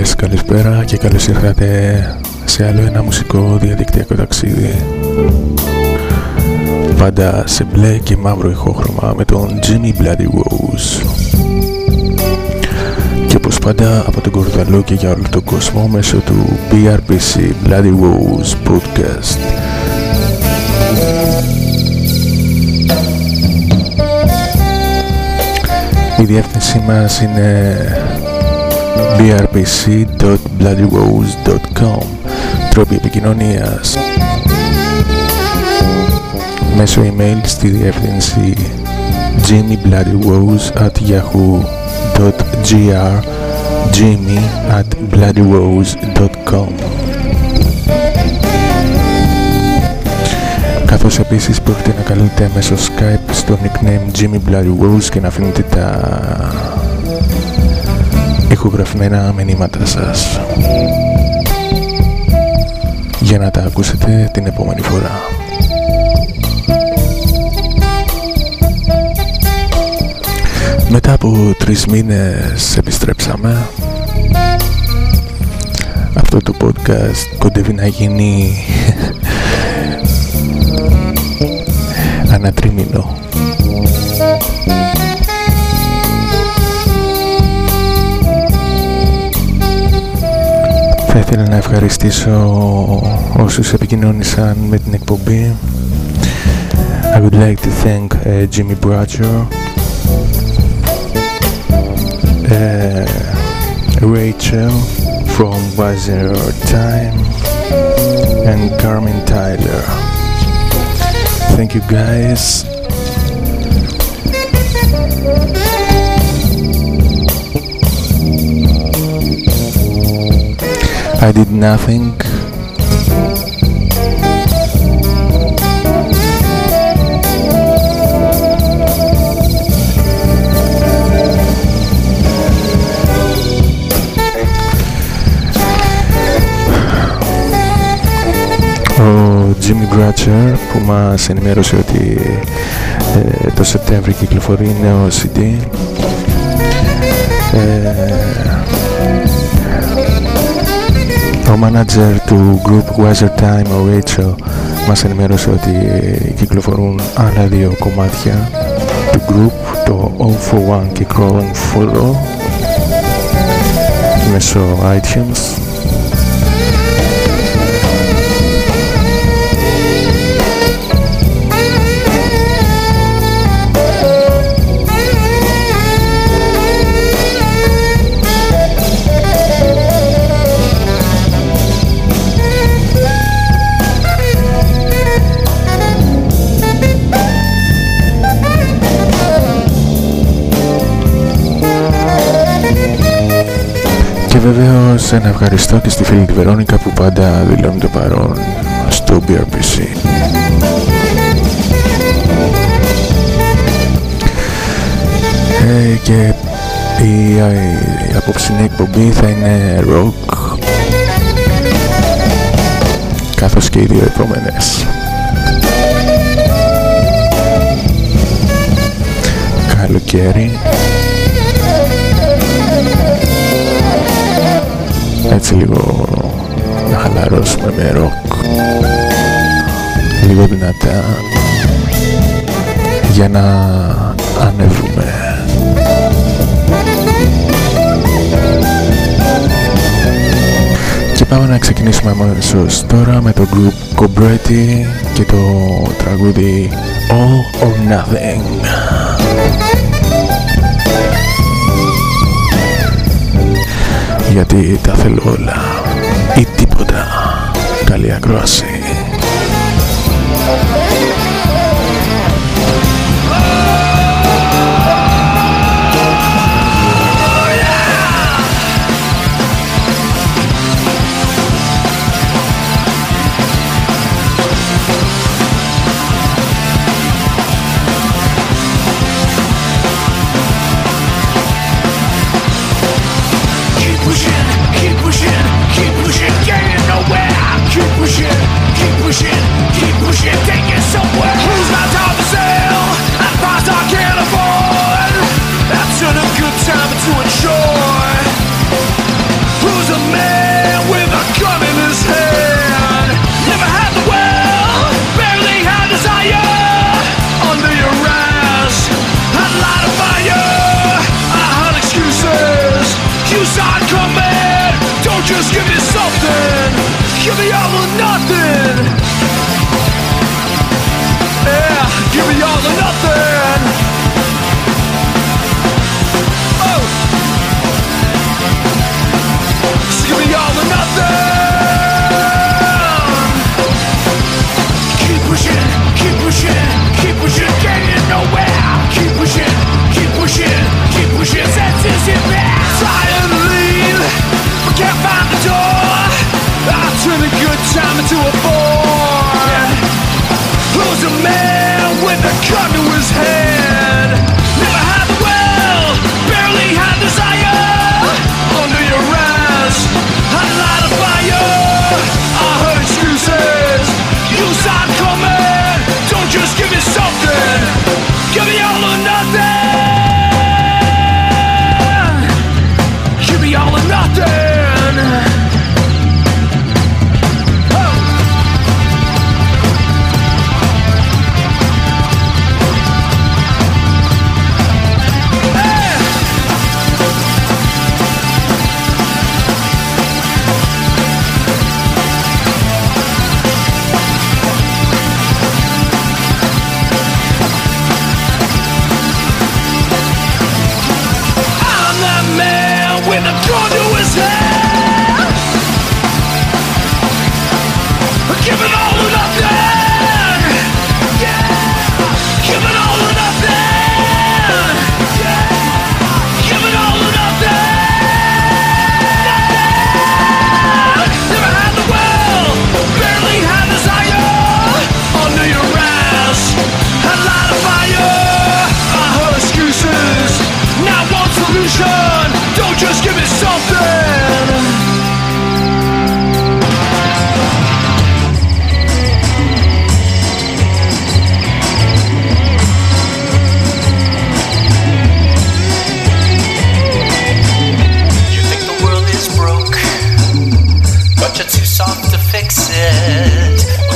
Φίλοι και φίλες καλησπέρα και καλώς ήρθατε σε άλλο ένα μουσικό διαδικτυακό ταξίδι. Πάντα σε μπλε και μαύρο ηχόχρωμα με τον Jimmy Bloody Rose. Και όπως πάντα από τον Κορδαλό και για όλο τον κόσμο μέσω του BRPC Bloody Rose Podcast Η διεύθυνσή μας είναι brpc.bloodyrose.com Τρόποι επικοινωνίας Μέσω email στη διεύθυνση jimmybloodyrose at yahoo.gr jimmy at bloodyrose.com καθώς επίσης μπορείτε να καλείτε μέσω Skype στο nickname Jimmy Bloody Rose και να αφήνετε τα ηχογραφημένα μηνύματα σας. Για να τα ακούσετε την επόμενη φορά. Μετά από τρεις μήνες επιστρέψαμε. Αυτό το podcast κοντεύει να γίνει ανατρίμηνο Θα ήθελα να ευχαριστήσω όσους επικοινώνησαν με την εκπομπή I would like to thank uh, Jimmy Bradshaw uh, Rachel from Wiser Time and Carmen Tyler Thank you guys I did nothing. Ο Jimmy Bratcher που μας ενημέρωσε ότι ε, το Σεπτέμβριο κυκλοφορεί νέο CD ε, ο μάναζερ του group Weather Time, ο Rachel, μας ενημέρωσε ότι ε, κυκλοφορούν άλλα δύο κομμάτια του group, το All For One και Crawl and Follow, μέσω iTunes. Βεβαίως ένα ευχαριστώ και στη φίλη τη Βερόνικα που πάντα δηλώνει το παρόν στο BRPC. Ε, και η, η απόψινή εκπομπή θα είναι rock καθώς και οι δύο επόμενες. Καλοκαίρι έτσι λίγο να χαλαρώσουμε με ροκ. Λίγο δυνατά. Για να ανέβουμε. Και πάμε να ξεκινήσουμε αμέσως τώρα με το group Cobretti και το τραγούδι All or Nothing γιατί τα θέλω όλα ή τίποτα. Καλή ακρόαση.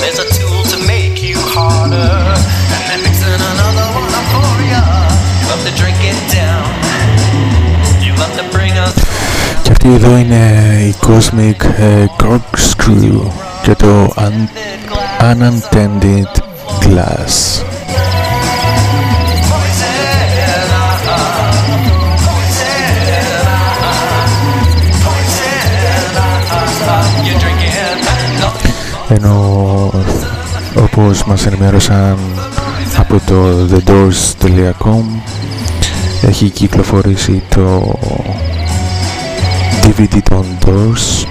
There's a tool to make you harder, and then mixing another one up for. You love to drink it down. You love to bring us. Και αυτή εδώ είναι η Cosmic eh, Corkscrew και το Unintended Glass. ενώ όπως μας ενημέρωσαν από το thedoors.com έχει κυκλοφορήσει το DVD των Doors.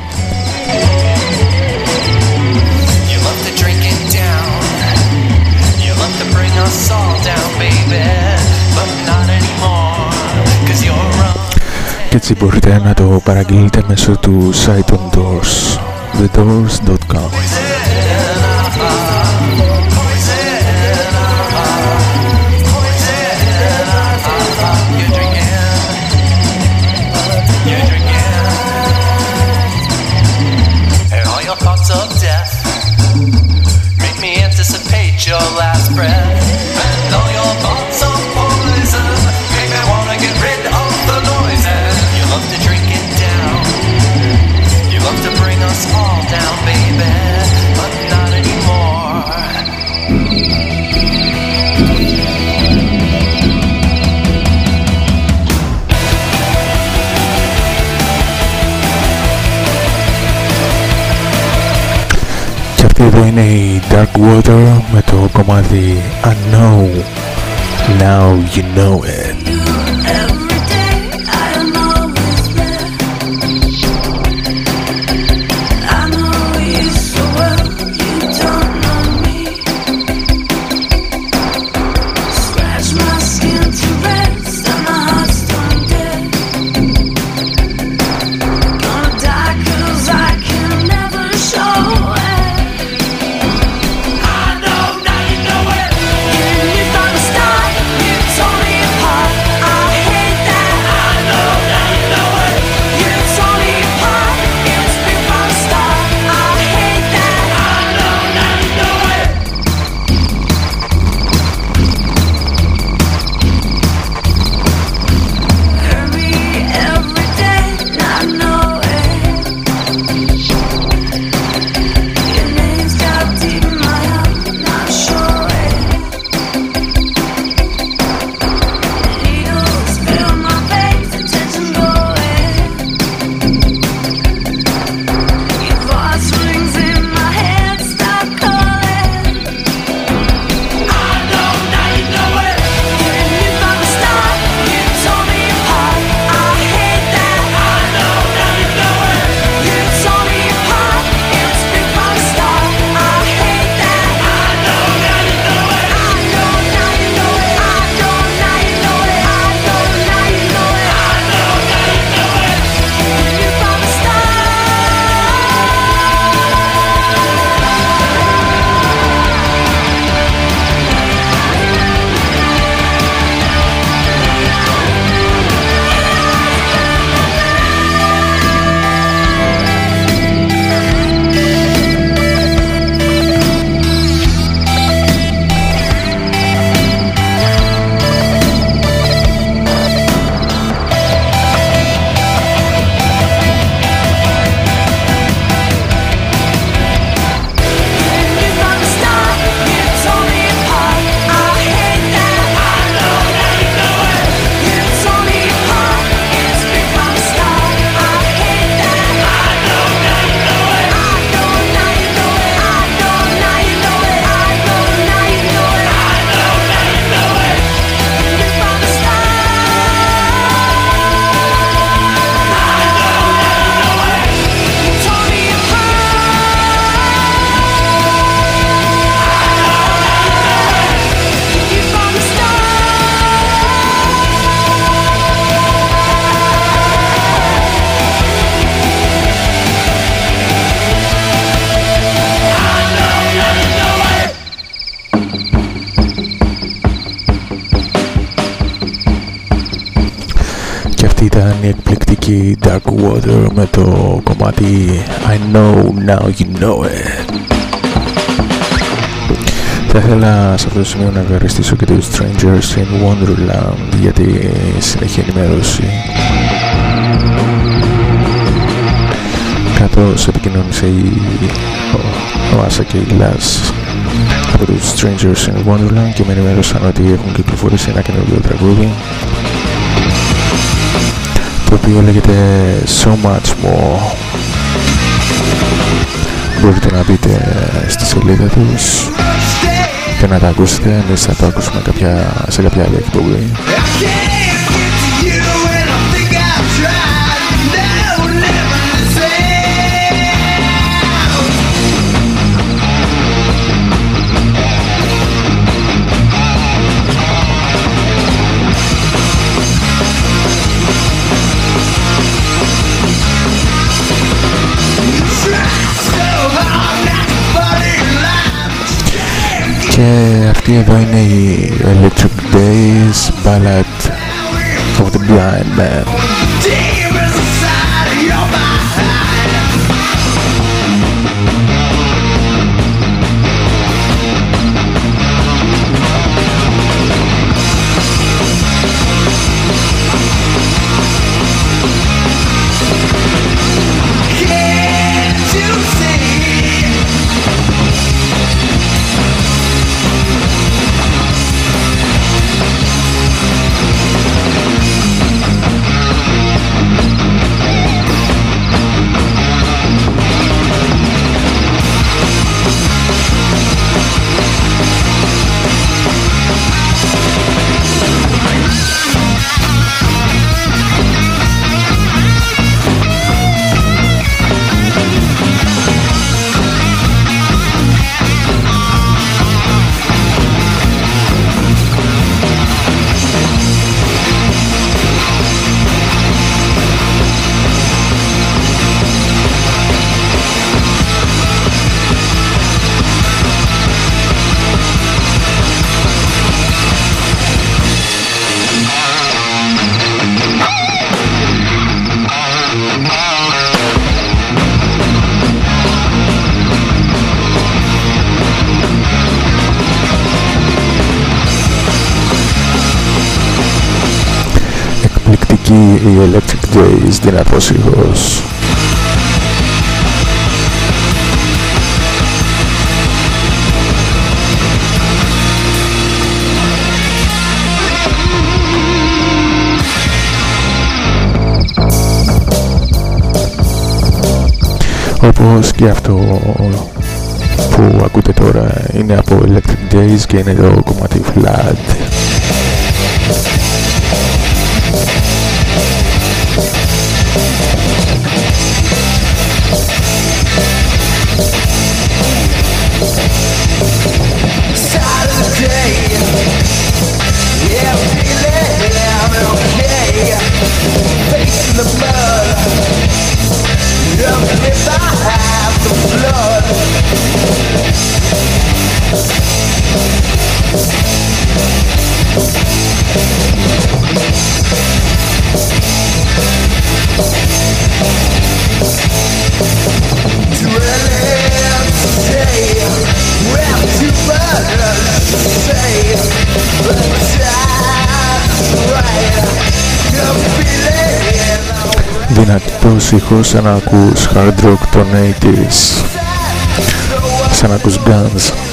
Και έτσι μπορείτε να το παραγγείλετε μέσω του site on Doors thedoors.com Season a Dark Water Metal Comedy. I know. Now you know it. Η εκπληκτική Dark Water με το κομμάτι I know now you know it. Θα ήθελα σε αυτό το σημείο να ευχαριστήσω και τους Strangers in Wonderland για τη συνεχή ενημέρωση. Καθώς επικοινώνησε η, ο, ο Άσα και η Λάς από τους Strangers in Wonderland και με ενημέρωσαν ότι έχουν κυκλοφορήσει ένα καινούργιο τραγούδι το οποίο λέγεται So Much More. Μπορείτε να μπείτε στη σελίδα τους και να τα ακούσετε εμείς θα το ακούσουμε κάποια, σε κάποια άλλη εκπομπή Και αυτή εδώ είναι η Electric Days Ballad of the Blind Man. Δυνατός ήχος. Όπως και αυτό που ακούτε τώρα είναι από Electric Days και είναι το κομμάτι Flood. Δυνατός ήχος σαν να ακούς hard rock των 80s. Σαν να ακούς Guns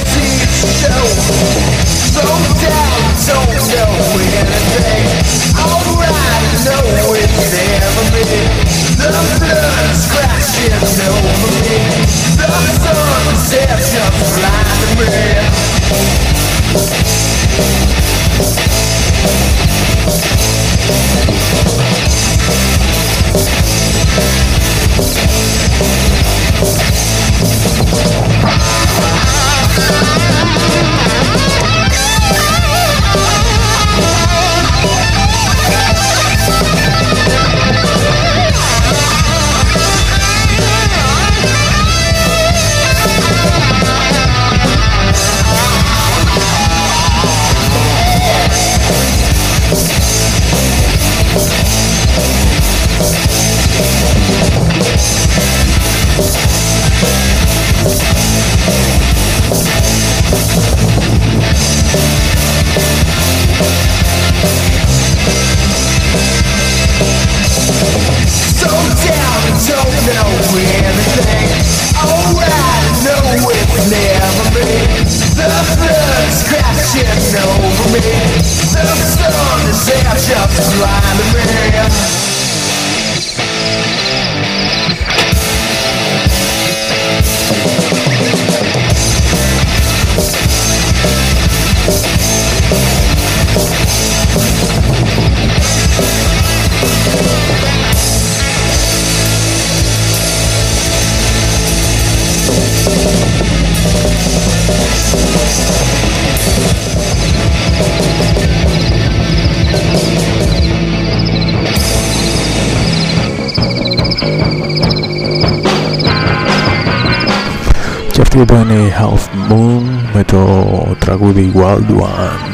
Wild One.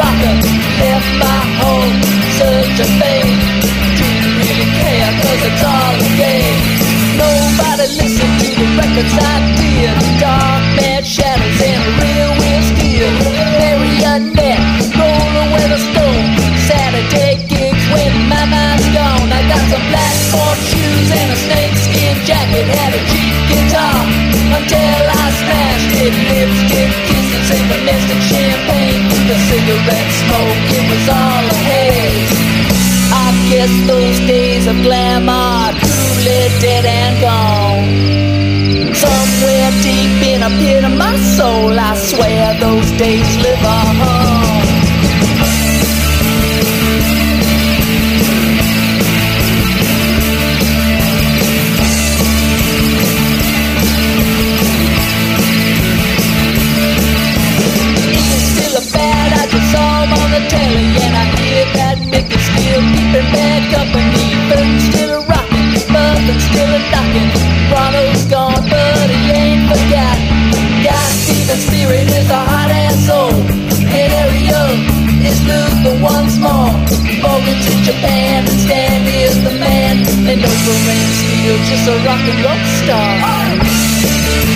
bump rocker. My home, such a thing. Didn't really care, cause it's all a game. Nobody listened to the records I did. Dark mad shadows and a real wheel steel. Marionette, roll away the stone. Saturday gigs when my mind's gone. I got some black sport shoes and a snakeskin jacket. Had a cheap guitar until I smashed it. Lipstick domestic champagne. The cigarette smoke, it was all a haze. I guess those days of glamour truly dead and gone. Somewhere deep in a pit of my soul, I swear those days live on. Just a rock but they're still a knockin'. Toronto's gone, but he ain't forgot. Godspeed, the still and roll star.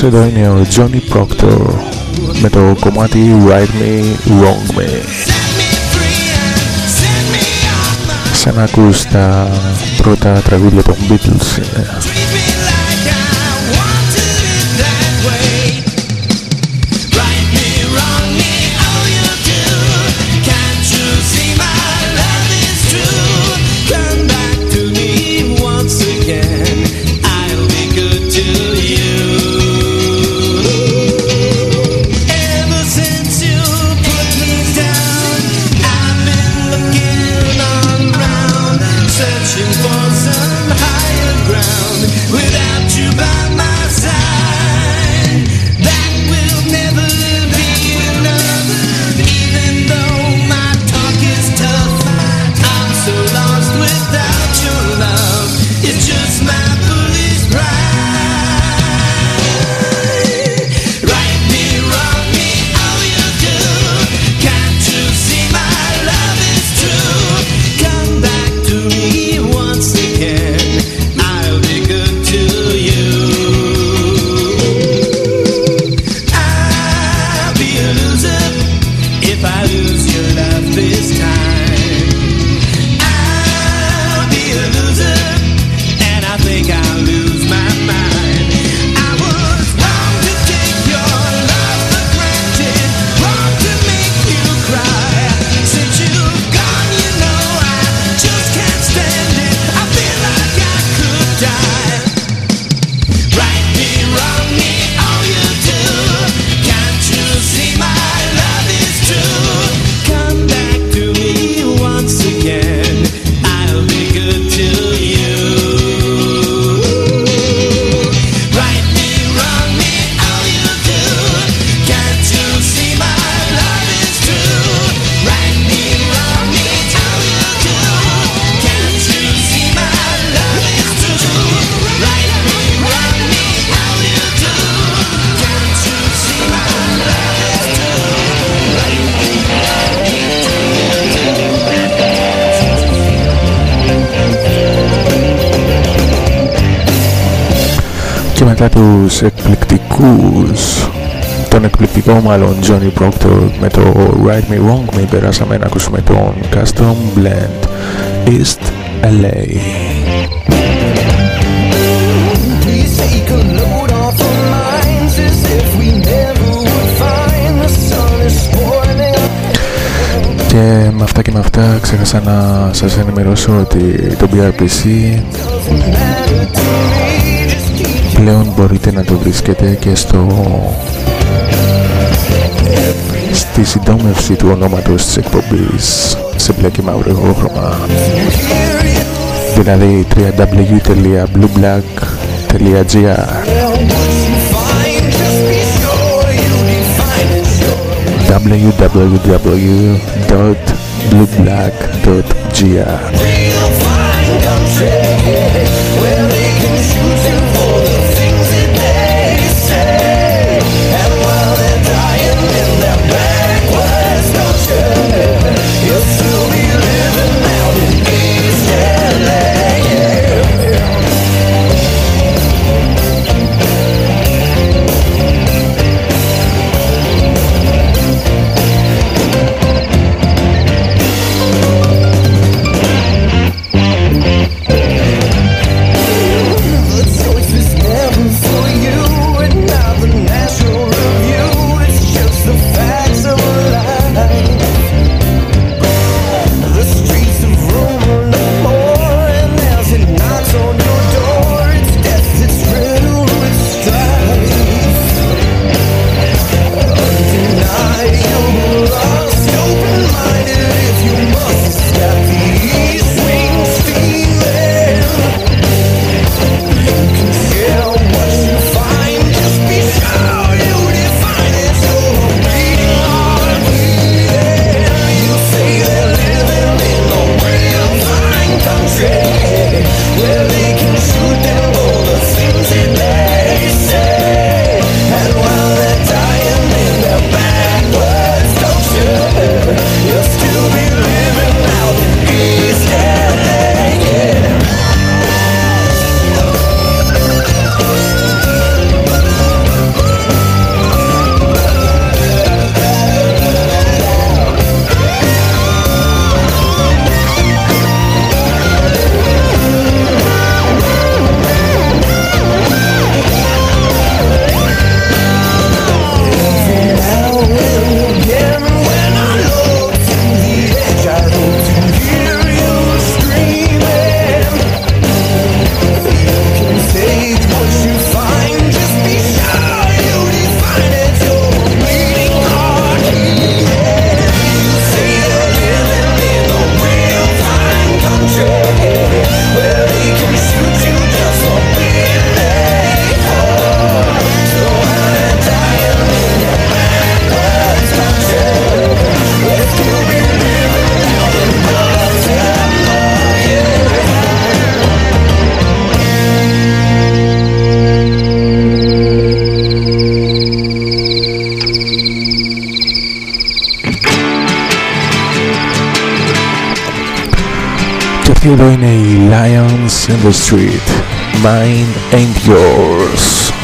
Macedonian Johnny Proctor με το κομμάτι Right Me, Wrong Me. Σαν να ακούς τα πρώτα τραγούδια των Beatles. Eh. μετά τους εκπληκτικούς τον εκπληκτικό μάλλον Johnny Proctor με το Right Me Wrong Me περάσαμε να ακούσουμε τον Custom Blend East LA Και με αυτά και με αυτά ξέχασα να σας ενημερώσω ότι το BRPC πλέον μπορείτε να το βρίσκετε και στο στη συντόμευση του ονόματος της εκπομπής. Σε μπλε και μαύρο χρώμα. Δηλαδή www.blueblack.gr www.blueblack.gr Renee Lions in the Street, mine ain't yours.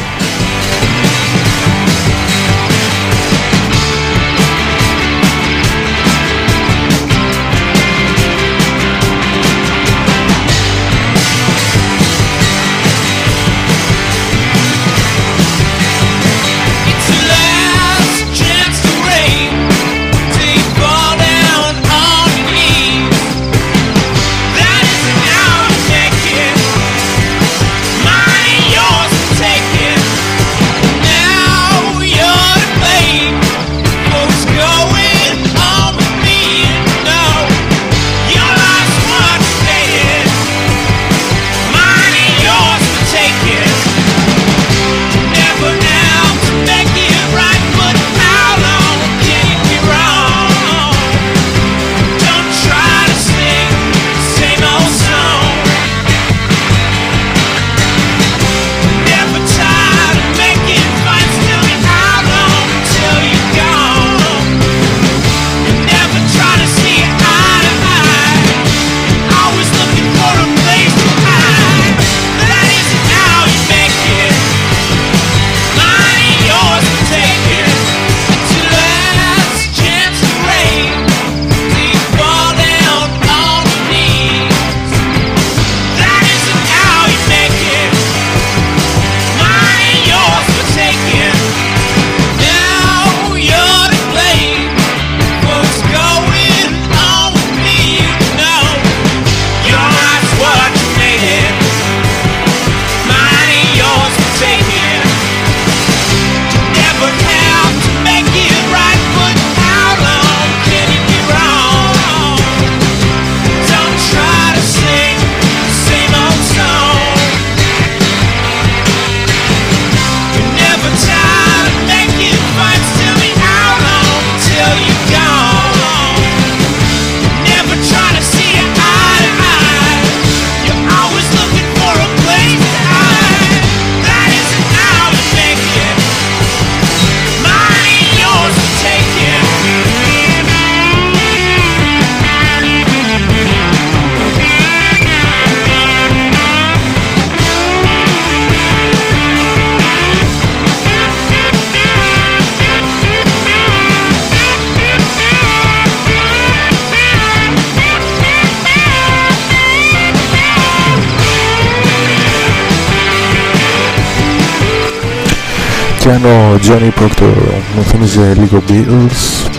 πιάνο Johnny Proctor μου θύμιζε λίγο Beatles.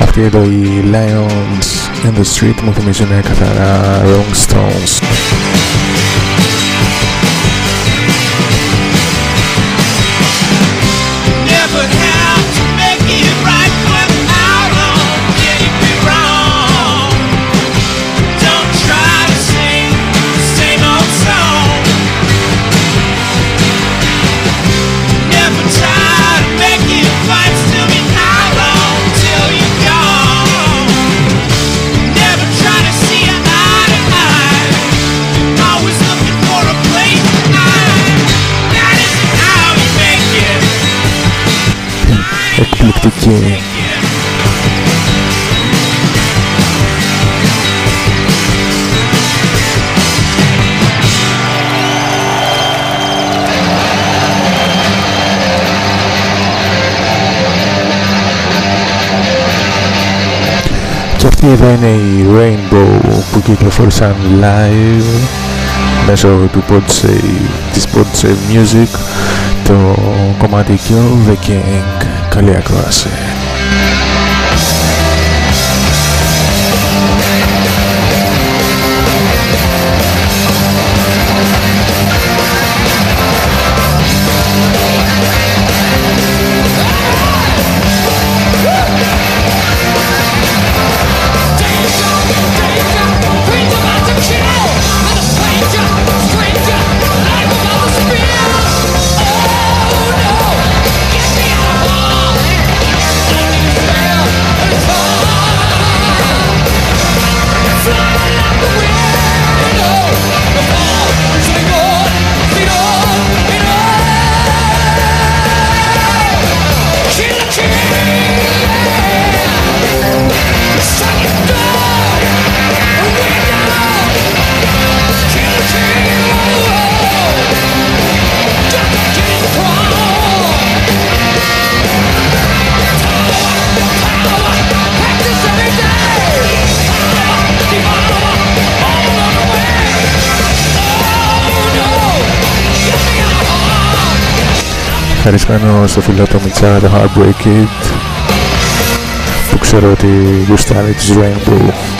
Αυτή εδώ οι Lions in the Street μου θυμίζουν καθαρά Rolling Stones. και αυτή εδώ είναι η Rainbow που κυκλοφόρησαν live μέσω του Podsave, της Podsave Music το κομμάτι Kill the King καλή ακρόαση. Ευχαριστημένο στο φίλο το Μιτσάρα το Heartbreak Kid που ξέρω ότι γουστάρει της Rainbow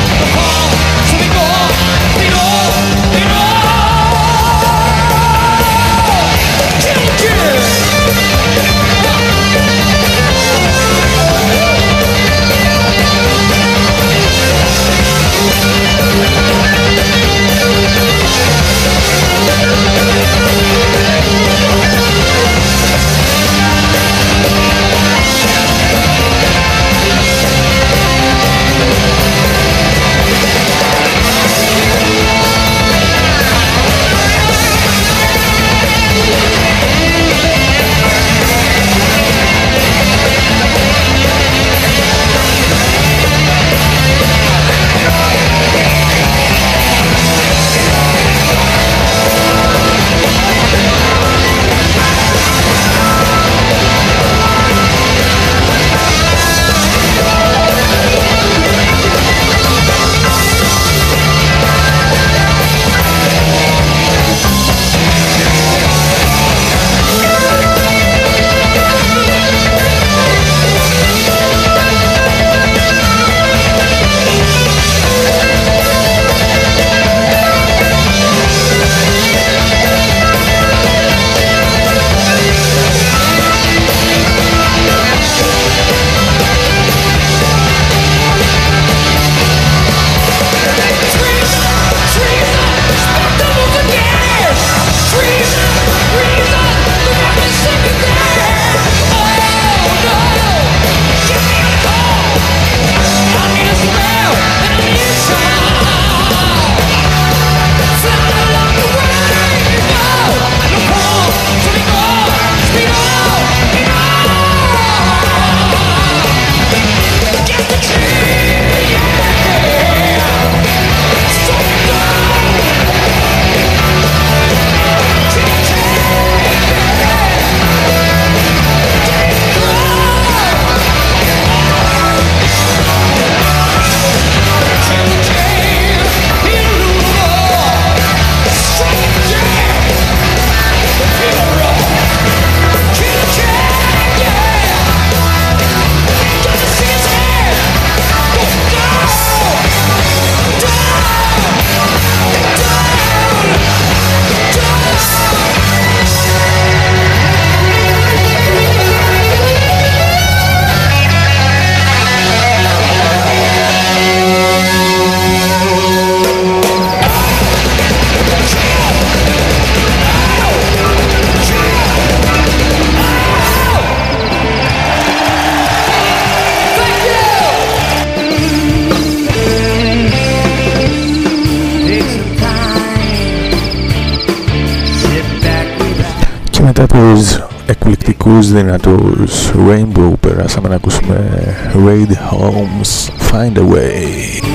εκπληκτικούς δυνατούς Rainbow περάσαμε να ακούσουμε Raid Homes Find a Way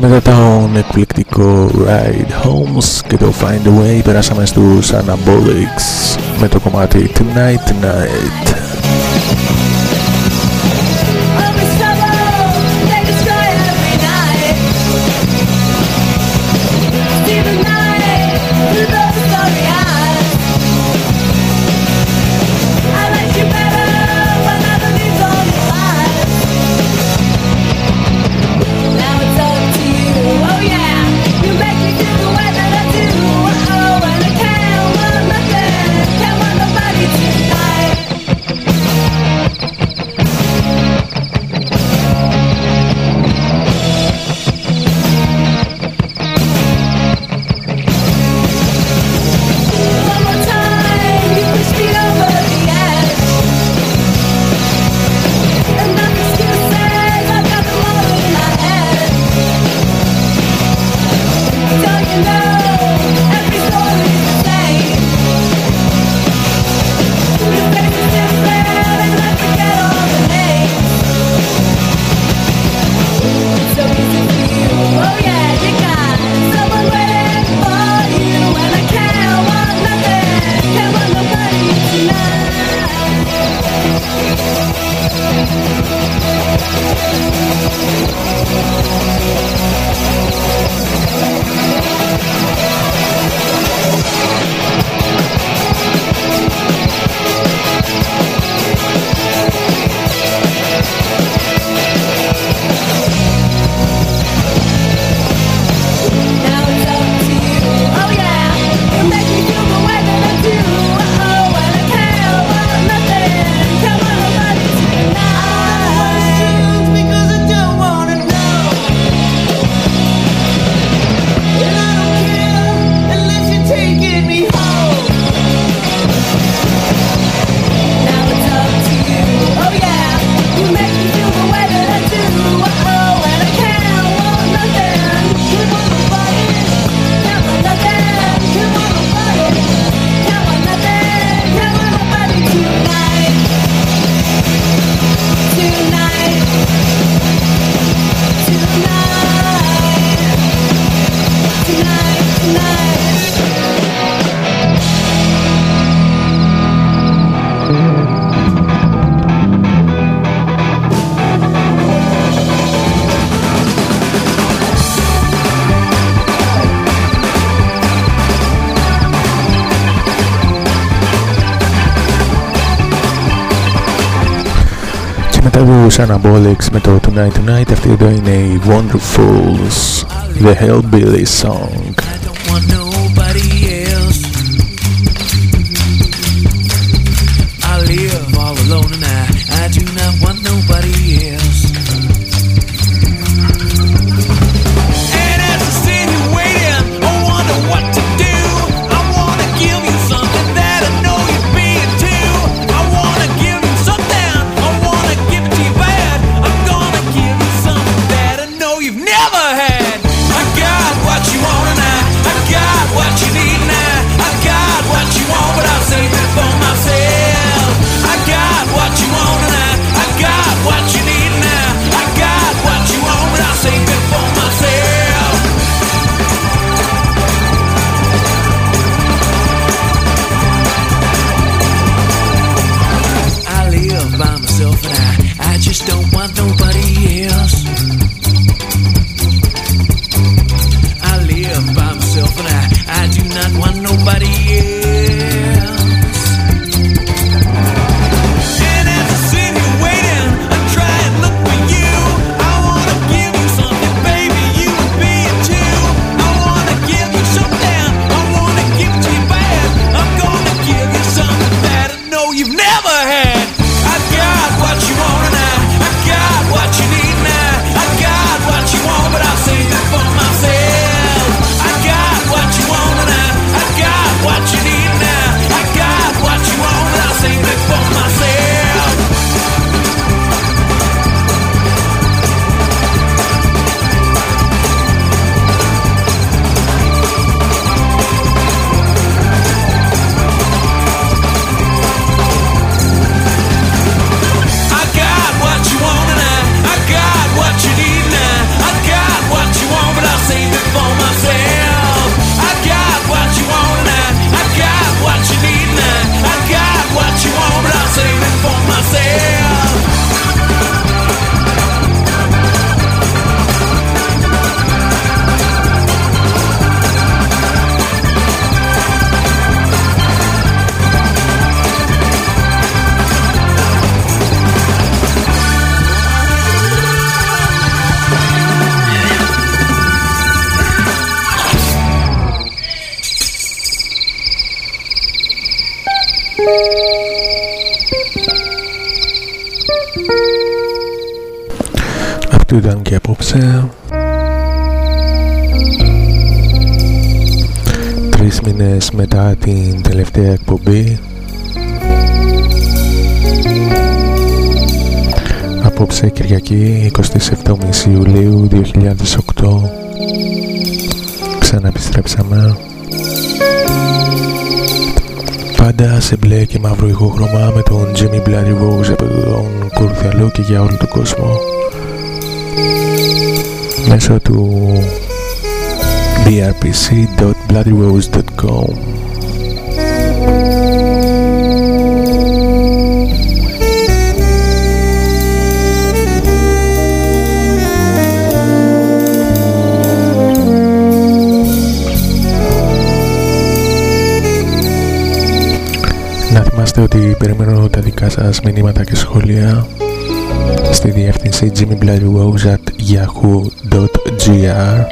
και μετά τον εκπληκτικό Ride Homes και το Find a Way περάσαμε στους Anabolics με το κομμάτι Tonight Night Marcus Anabolics με το Tonight Tonight. Αυτή εδώ είναι η Wonderfuls, The Hellbilly Song. Εκπομπή. Απόψε Κυριακή 27 Ιουλίου 2008 Ξαναεπιστρέψαμε. Πάντα σε μπλε και μαύρο ηχόχρωμα με τον Jimmy Bloody Rose από τον Κορουθιαλό και για όλο τον κόσμο. Μέσω του brpc.bloodyrose.com θυμάστε ότι περιμένω τα δικά σας μηνύματα και σχόλια στη διεύθυνση jimmybloodyrose.yahoo.gr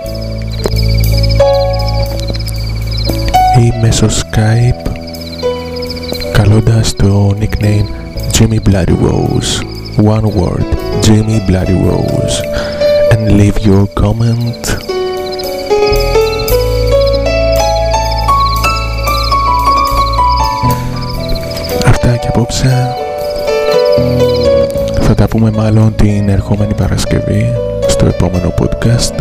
ή μέσω Skype καλώντας το nickname Jimmy Bloody Rose one word Jimmy Bloody Rose and leave your comment απόψε. Θα τα πούμε μάλλον την ερχόμενη Παρασκευή στο επόμενο podcast.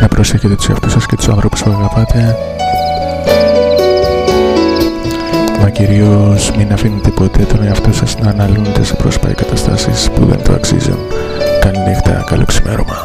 Να προσέχετε τους εαυτούς σας και τους άνθρωπους που αγαπάτε. Μα κυρίως μην αφήνετε ποτέ τον εαυτό σας να αναλύνετε σε πρόσπαει καταστάσεις που δεν το αξίζουν. Καλή νύχτα, καλό ξημέρωμα